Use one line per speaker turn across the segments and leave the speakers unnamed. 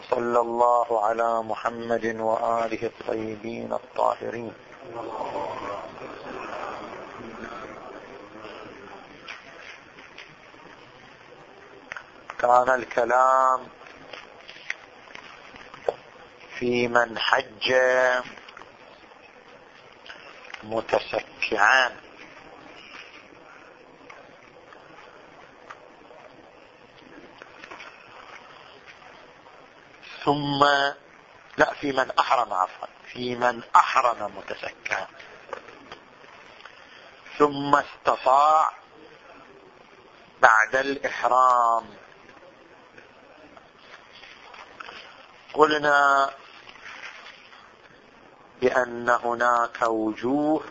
وصلى الله على محمد وآله الطيبين الطاهرين. كان الكلام في من حج متسكعان ثم لا في من أحرم عفوا في من أحرم متسكعا ثم استطاع بعد الإحرام. قلنا بأن هناك وجوه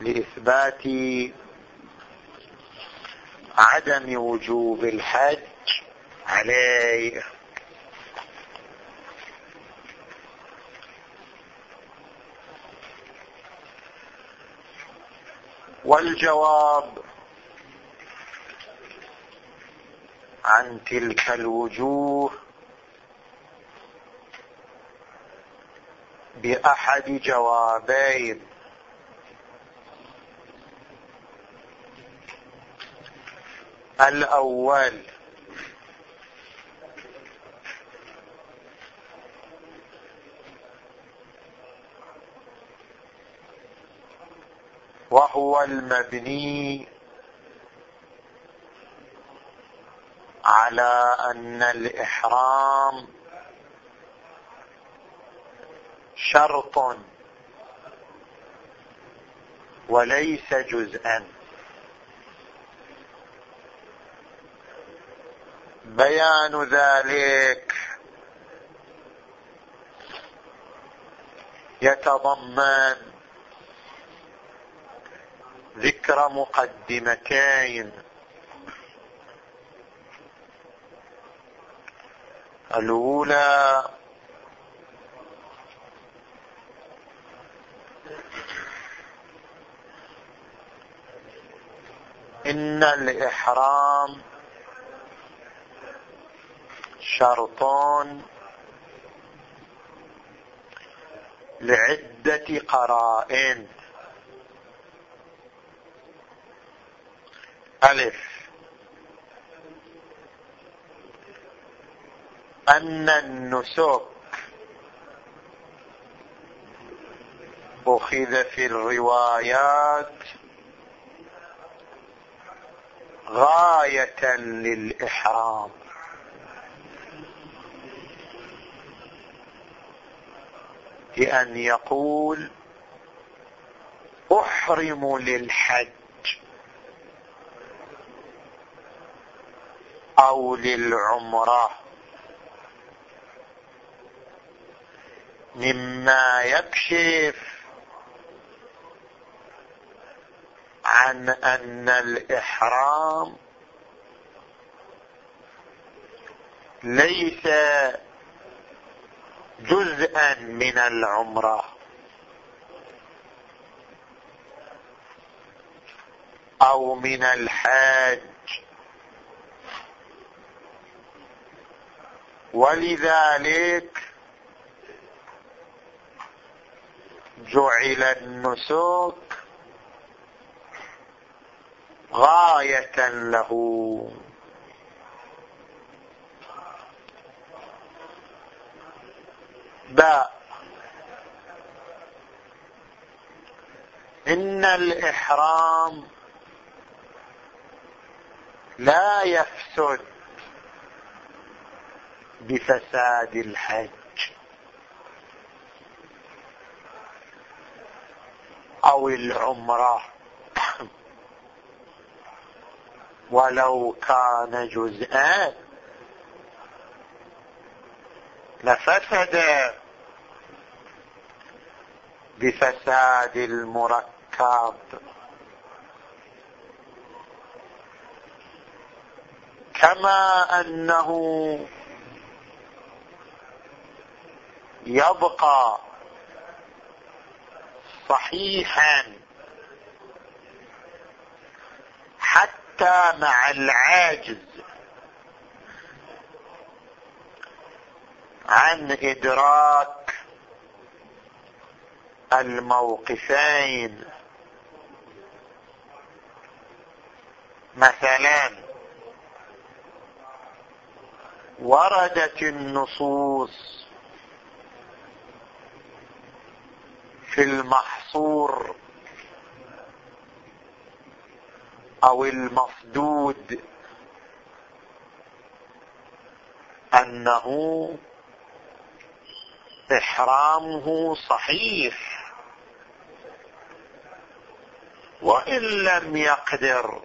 لإثبات عدم وجوب الحج عليه والجواب عن تلك الوجوه بأحد جوابين. الأول وهو المبني على أن الإحرام شرط وليس جزءا. بيان ذلك يتضمن ذكر مقدمتين. الأولى إن الإحرام شرطان لعدة قرائن. ألف أن النسك أخذ في الروايات غاية للإحرام. بأن يقول أحرم للحج. أو للعمرة مما يكشف عن أن الإحرام ليس جزءا من العمرة أو من الحاج. ولذلك جعل النسك غاية له. باء. إن الإحرام لا يفسد بفساد الحج. أو العمرة. ولو كان جزءان لفسد. بفساد المركب. كما أنه يبقى صحيحا حتى مع العاجز عن إدراك الموقفين. مثلا وردت النصوص في المحصور أو المفدود أنه إحرامه صحيح وإن لم يقدر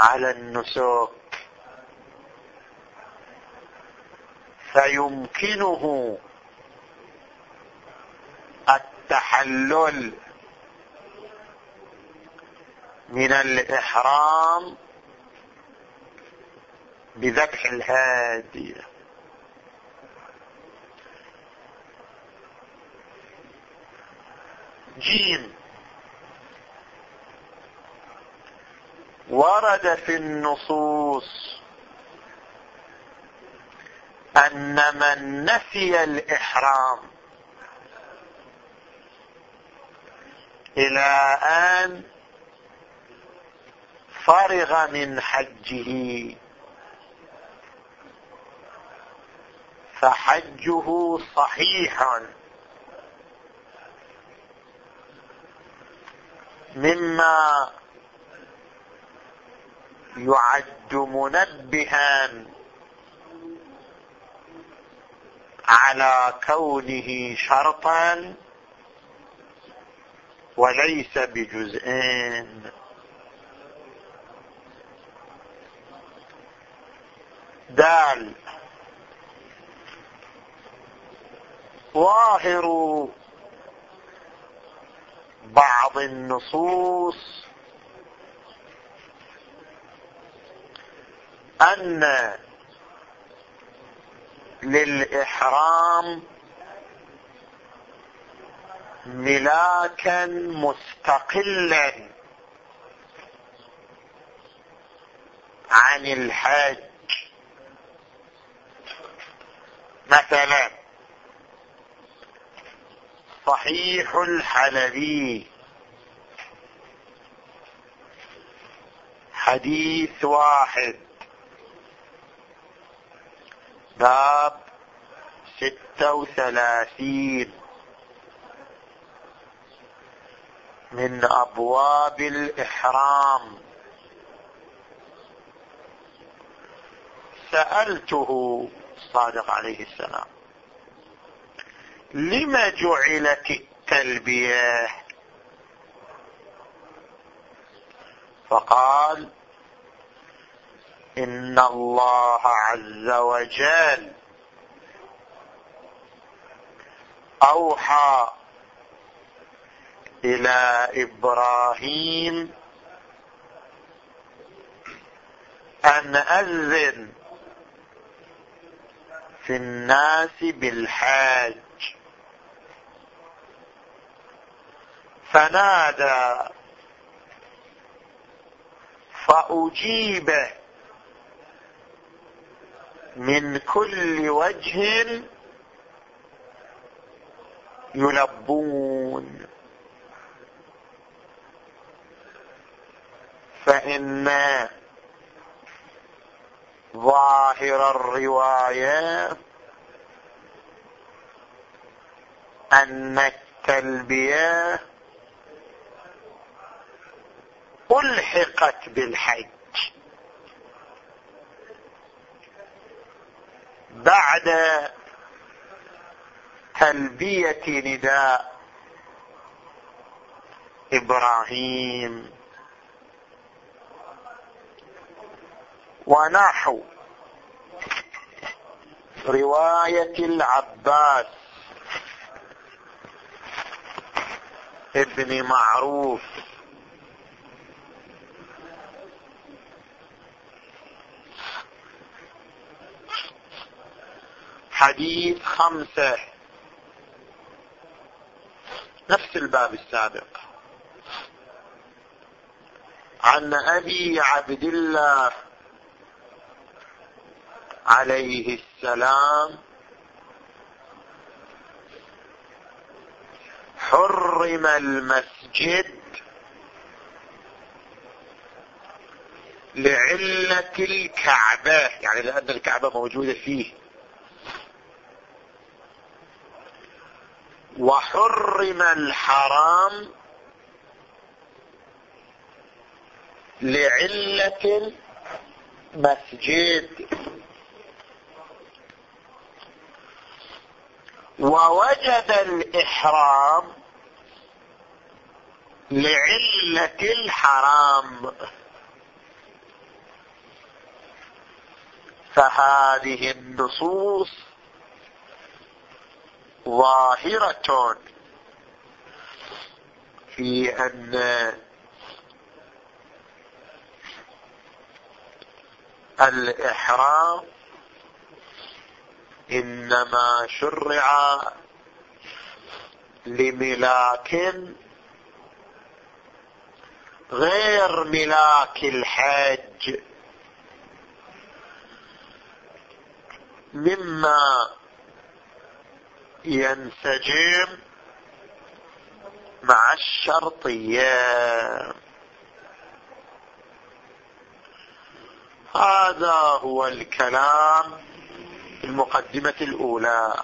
على النسوك فيمكنه التحلل من الإحرام بذبح الهادي. جيم. ورد في النصوص أن من نسي الإحرام إلى أن فرغ من حجه. فحجه صحيح مما يعد منبها على كونه شرطا وليس بجزئين دال ظاهر بعض النصوص ان للاحرام ملاكا مستقلا عن الحج. مثلا صحيح الحلبي. حديث واحد. باب ستة وثلاثين. من أبواب الإحرام. سألته الصادق عليه السلام لم جعلت التلبية فقال إن الله عز وجل أوحى إلى إبراهيم أن أذن في الناس بالحاج. فنادى فأجيب من كل وجه يلبون. فإن ظاهر الرواية أن التلبية ألحقت بالحج. بعد تلبية نداء إبراهيم ونحو. رواية العباس. ابن معروف. حديث خمسة. نفس الباب السابق. عن أبي عبد الله عليه السلام حرم المسجد لعلة الكعبة يعني لأن الكعبة موجودة فيه. وحرم الحرام لعلة المسجد. ووجد الإحرام لعلة الحرام. فهذه النصوص ظاهرة. في أن الإحرام إنما شرع لملاك غير ملاك الحج. مما ينسجم مع الشرطية. هذا هو الكلام. المقدمة الأولى.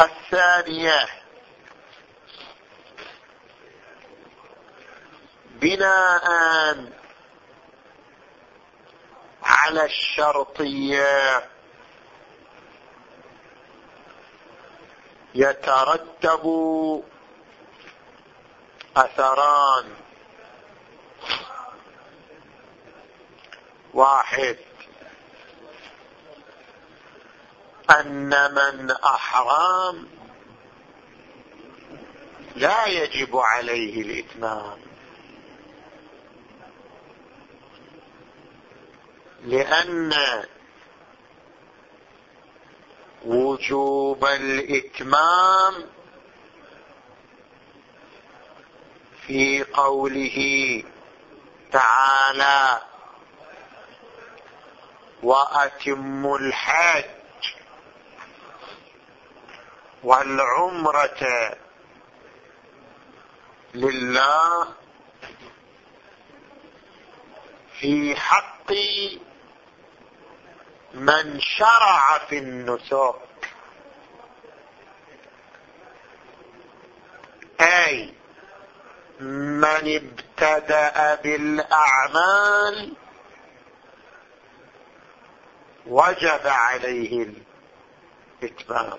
الثانية. بناء على الشرطية. يترتب أثران. واحد. أن من أحرام لا يجب عليه الإتمام. لأن وجوب الإتمام في قوله تعالى وأتم الحج والعمرة لله في حق من شرع في النسك. أي من ابتدأ بالأعمال وجب عليه الإتمام.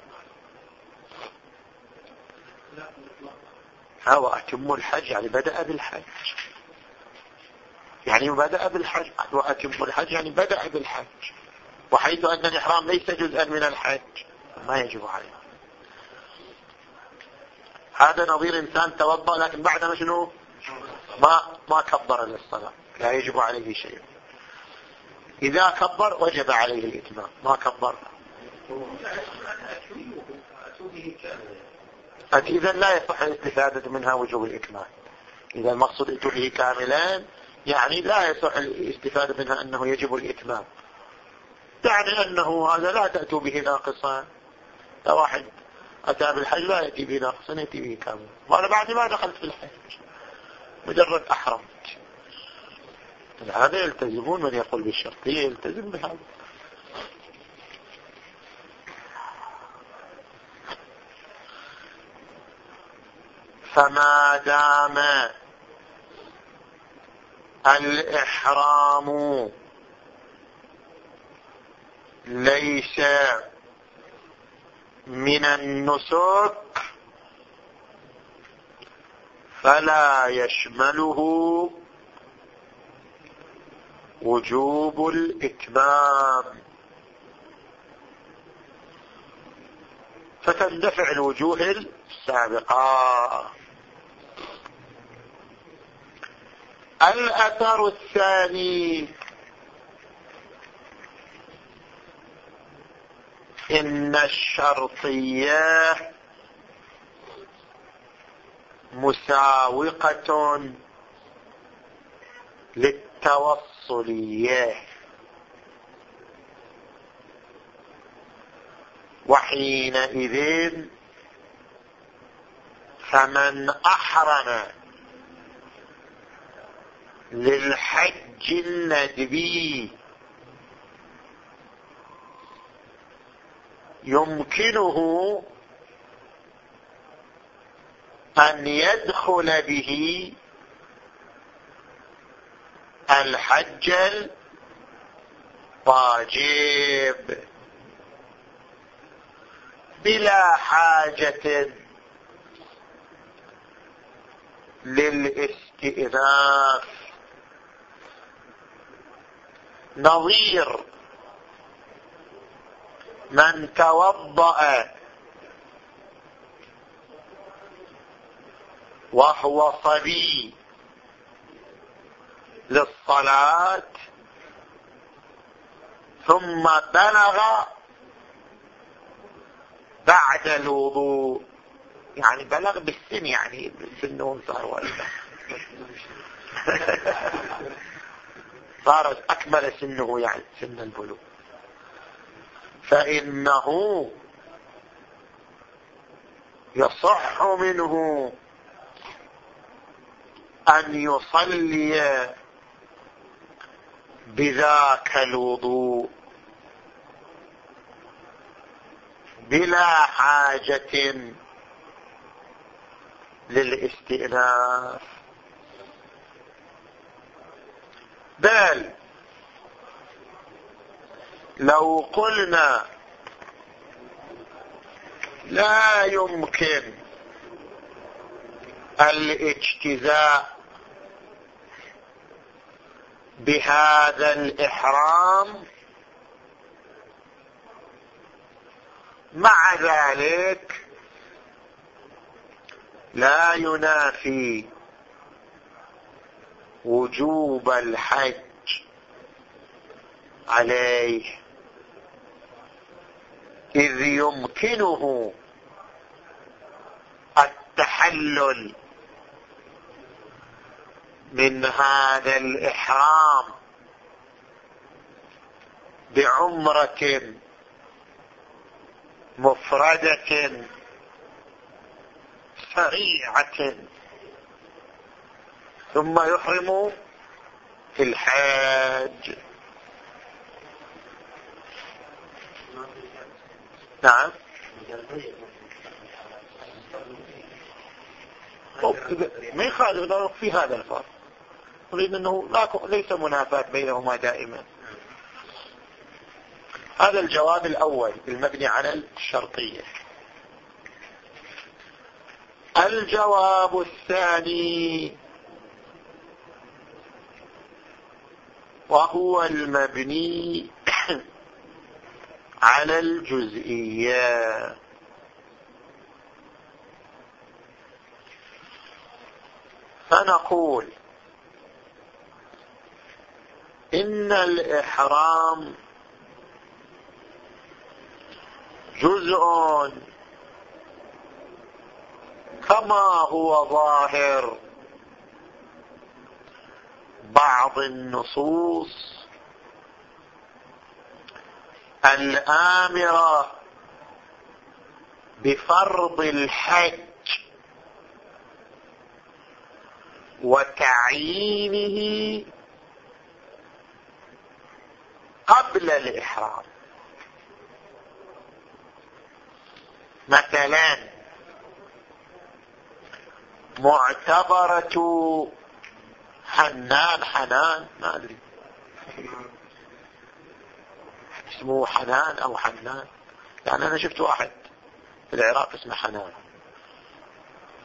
هو أتم الحج يعني بدأ بالحج. يعني بدأ بالحج وأتم الحج يعني بدأ بالحج. وحيث أن الإحرام ليس جزءا من الحج. ما يجب عليه هذا نظير إنسان توضأ لكن بعد ما شنو؟ ما ما كبر للصلاة. لا يجب عليه شيء. إذا كبر وجب عليه الإتمام. ما كبر. إذا لا يصح الاستفادة منها وجوب الإكمال. إذا المقصود به كاملان يعني لا يصح الاستفادة منها أنه يجب الإتمام. يعني أنه هذا لا تأتوا به ناقصا. واحد أتى بالحج لا يأتي به ناقصا يأتي به كاملا وأنا بعد ما دخلت في الحج مجرد أحرمت. هذا يلتزمون من يقول بالشرطية يلتزم بهذا. فما دام الإحرام ليس من النسك فلا يشمله وجوب الإتمام. فتندفع الوجوه السابقة. الأثر الثاني. إن الشرطية مساوقة للتوصلية وحينئذ فمن أحرم للحج الندبي. يمكنه أن يدخل به الحج الواجب. بلا حاجة للاستئناف. نظير. من توضأ وهو صبي للصلاة ثم بلغ بعد الوضوء. يعني بلغ بالسن يعني سنه صار والده. صار أكمل سنه يعني سن البلوغ. فإنه يصح منه أن يصلي بذاك الوضوء بلا حاجة للاستئناف. بل لو قلنا لا يمكن الاجتزاء بهذا الإحرام مع ذلك لا ينافي وجوب الحج عليه إذ يمكنه التحلل من هذا الإحرام بعمرة مفردة سريعة. ثم يحرم في الحاج. نعم. ما يخالف في هذا الفرق. نريد أنه ليس منافاة بينهما دائما. هذا الجواب الأول المبني على الشرطية. الجواب الثاني وهو المبني على الجزئية. فنقول إن الإحرام جزء كما هو ظاهر. بعض النصوص الآمرة بفرض الحج وتعيينه قبل الإحرام. مثلا معتبرة حنان حنان ما أدري. اسمه حنان أو حنان. يعني أنا شفت واحد في العراق اسمه حنان.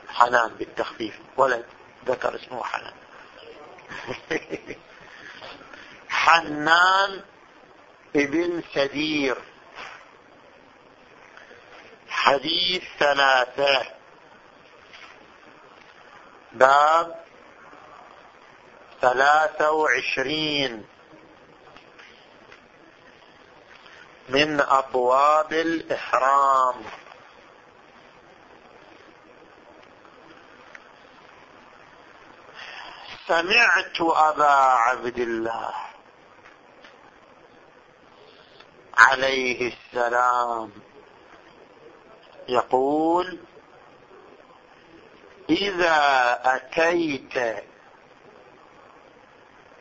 حنان بالتخفيف. ولد ذكر اسمه حنان. حنان ابن سدير. حديث ثلاثة. باب ثلاثة وعشرين. من أبواب الإحرام. سمعت أبا عبد الله عليه السلام يقول إذا أتيت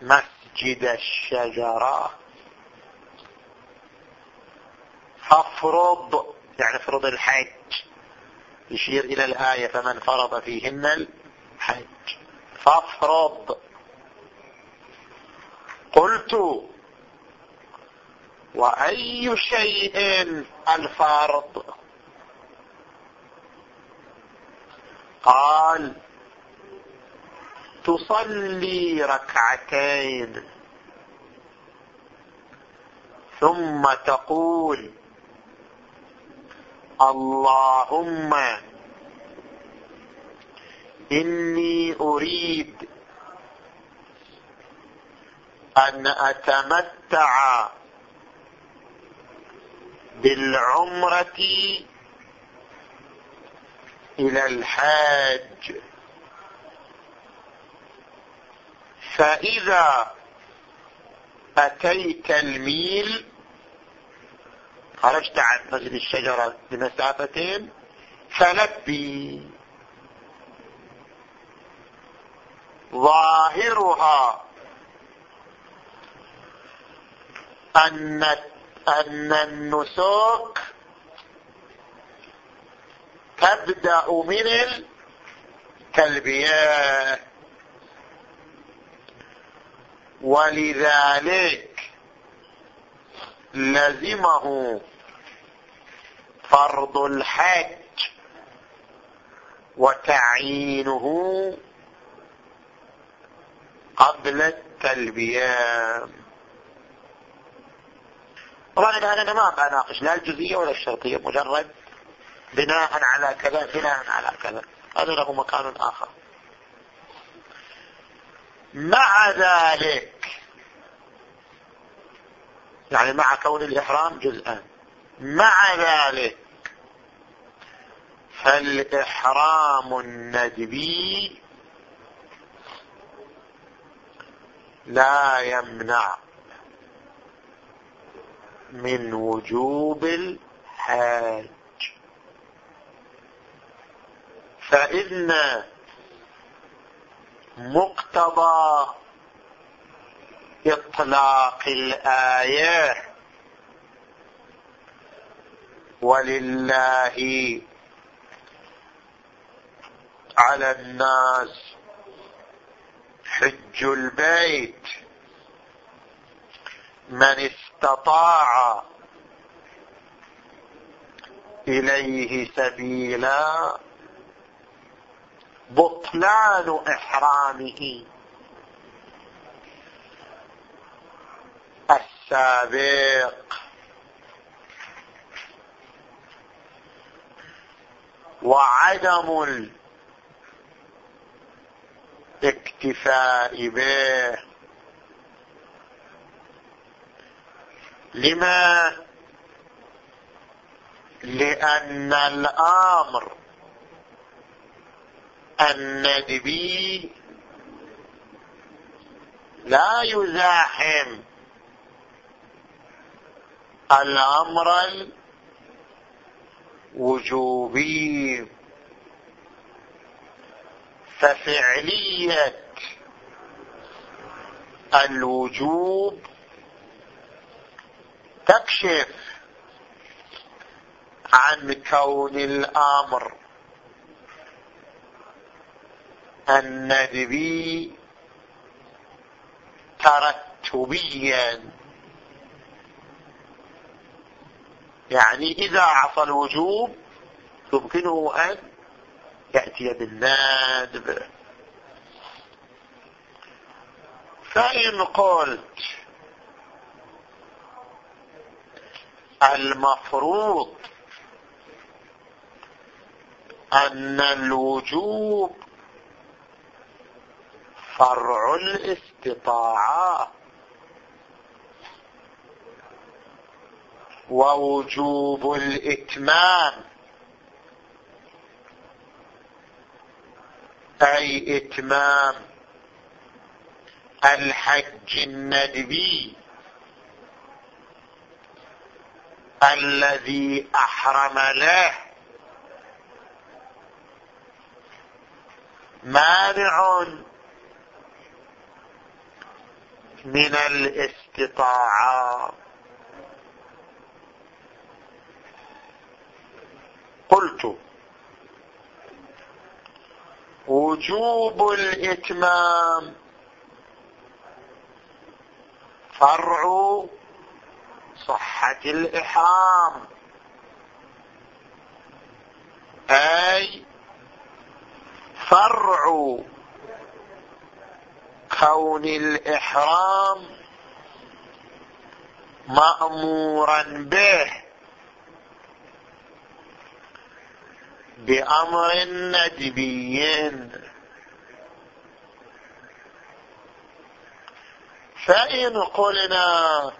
مسجد الشجرة. فافرض يعني افرض الحج. يشير إلى الآية فمن فرض فيهن الحج. فافرض. قلت وأي شيء الفرض؟ قال تصلي ركعتين. ثم تقول اللهم إني أريد أن أتمتع بالعمرة إلى الحاج. فإذا أتيت الميل خرجت عن مسجد الشجرة بمسافتين فلبي. ظاهرها أن أن النسوك تبدأ من التلبية ولذلك لزمه فرض الحج وتعيينه قبل التلبية. طبعا أنا ما بناقش لا الجزئية ولا الشرطية مجرد بناء على كذا بناء على كذا. هذا له مكان آخر. مع ذلك. يعني مع كون الإحرام جزءان مع ذلك فالإحرام الندبي لا يمنع من وجوب الحاج. فإن مقتضى إطلاق الآية. ولله على الناس حج البيت. من استطاع إليه سبيلا بطلان إحرامه. السابق. وعدم الاكتفاء به. لما؟ لأن الأمر الندبي لا يزاحم الأمر الوجوبي ففعلية الوجوب تكشف عن كون الأمر الندبي ترتبيا يعني إذا عصى الوجوب يمكنه أن يأتي بالندب فإن قلت المفروض أن الوجوب فرع الاستطاعة. ووجوب الإتمام. أي إتمام الحج الندبي الذي أحرم له. مانع من الاستطاعة. قلت وجوب الإتمام. فرع صحة الإحرام. أي فرع كون الإحرام مأمورا به بأمر ندبي. فإن قلنا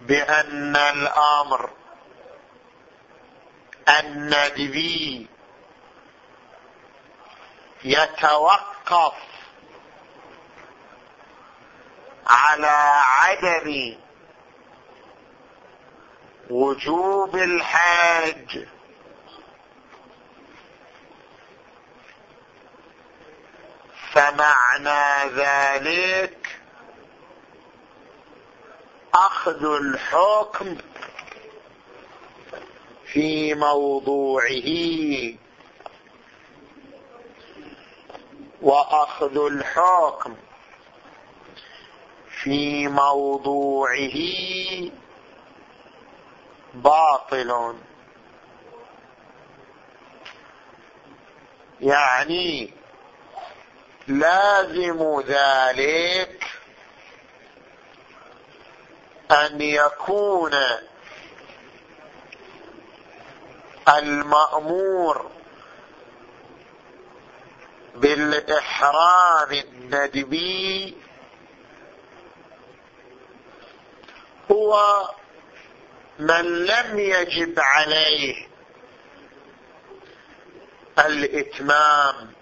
بأن الأمر الندبي يتوقف على عدم وجوب الحاج. فمعنى ذلك أخذ الحكم في موضوعه. وأخذ الحكم في موضوعه باطل. يعني لازم ذلك أن يكون المأمور بالإحرام الندبي هو من لم يجب عليه الإتمام.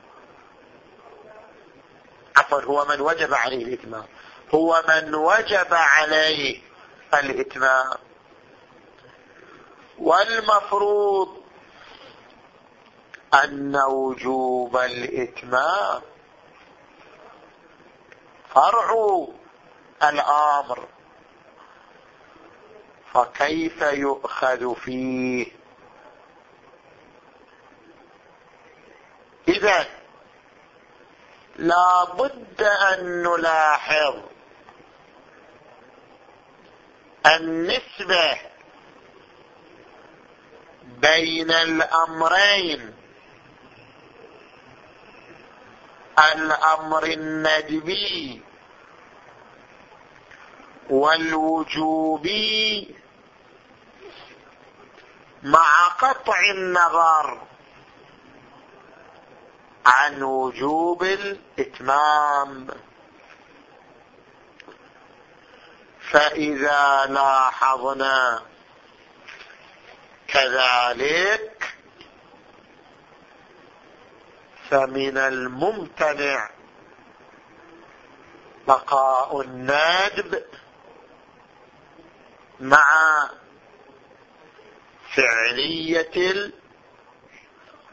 عفوا هو من وجب عليه الإتمام. هو من وجب عليه الإتمام. والمفروض أن وجوب الإتمام فرع الأمر. فكيف يؤخذ فيه؟ إذا لا بد أن نلاحظ النسبة بين الأمرين. الأمر الندبي والوجوبي مع قطع النظر عن وجوب الإتمام. فإذا لاحظنا كذلك فمن الممتنع بقاء النادب مع فعلية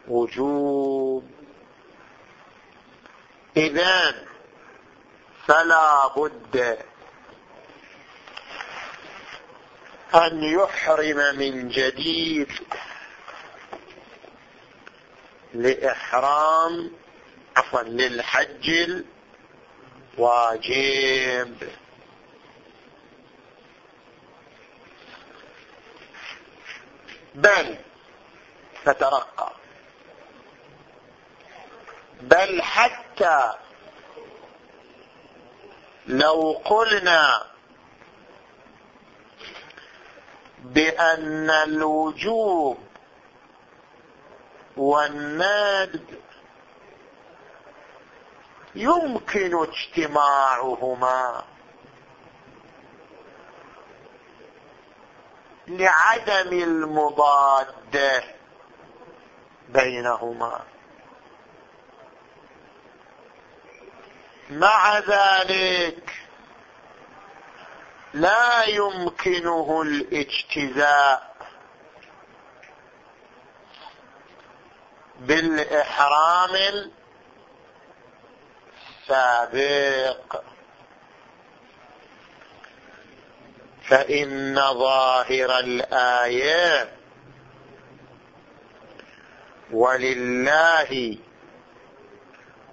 الوجوب. إذن فلا بد أن يحرم من جديد لإحرام عفوا للحج الواجب. بل تترقى. بل حتى لو قلنا بأن الوجوب والناد يمكن اجتماعهما لعدم المضاد بينهما. مع ذلك لا يمكنه الاجتزاء. بالإحرام السابق. فإن ظاهر الآية ولله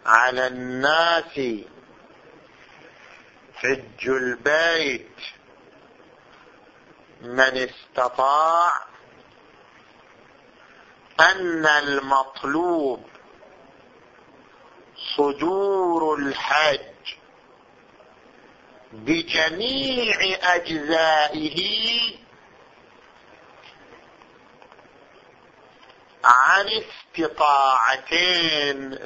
على الناس حج البيت من استطاع أن المطلوب صدور الحج بجميع أجزائه عن استطاعتين.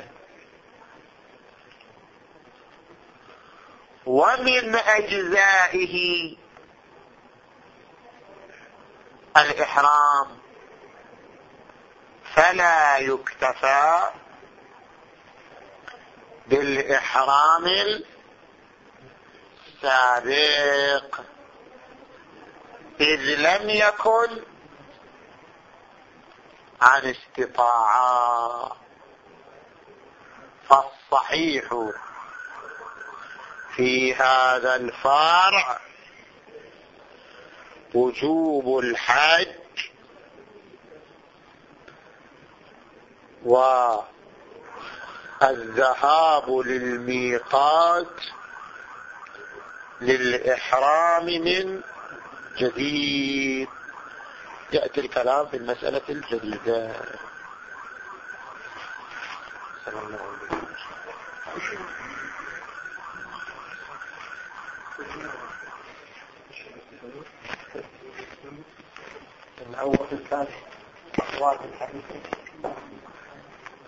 ومن أجزائه الإحرام. فلا يكتفى بالإحرام السابق. إذ لم يكن عن استطاعة فالصحيح في هذا الفرع وجوب الحج والذهاب للميقات للإحرام من جديد. يأتي الكلام في المسألة الجديدة. الأول الثاني أخوات الحديث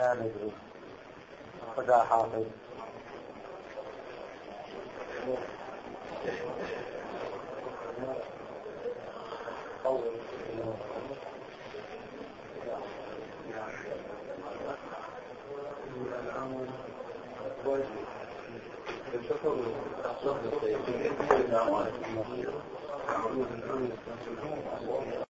لا ندري خدا حافظ Thank you.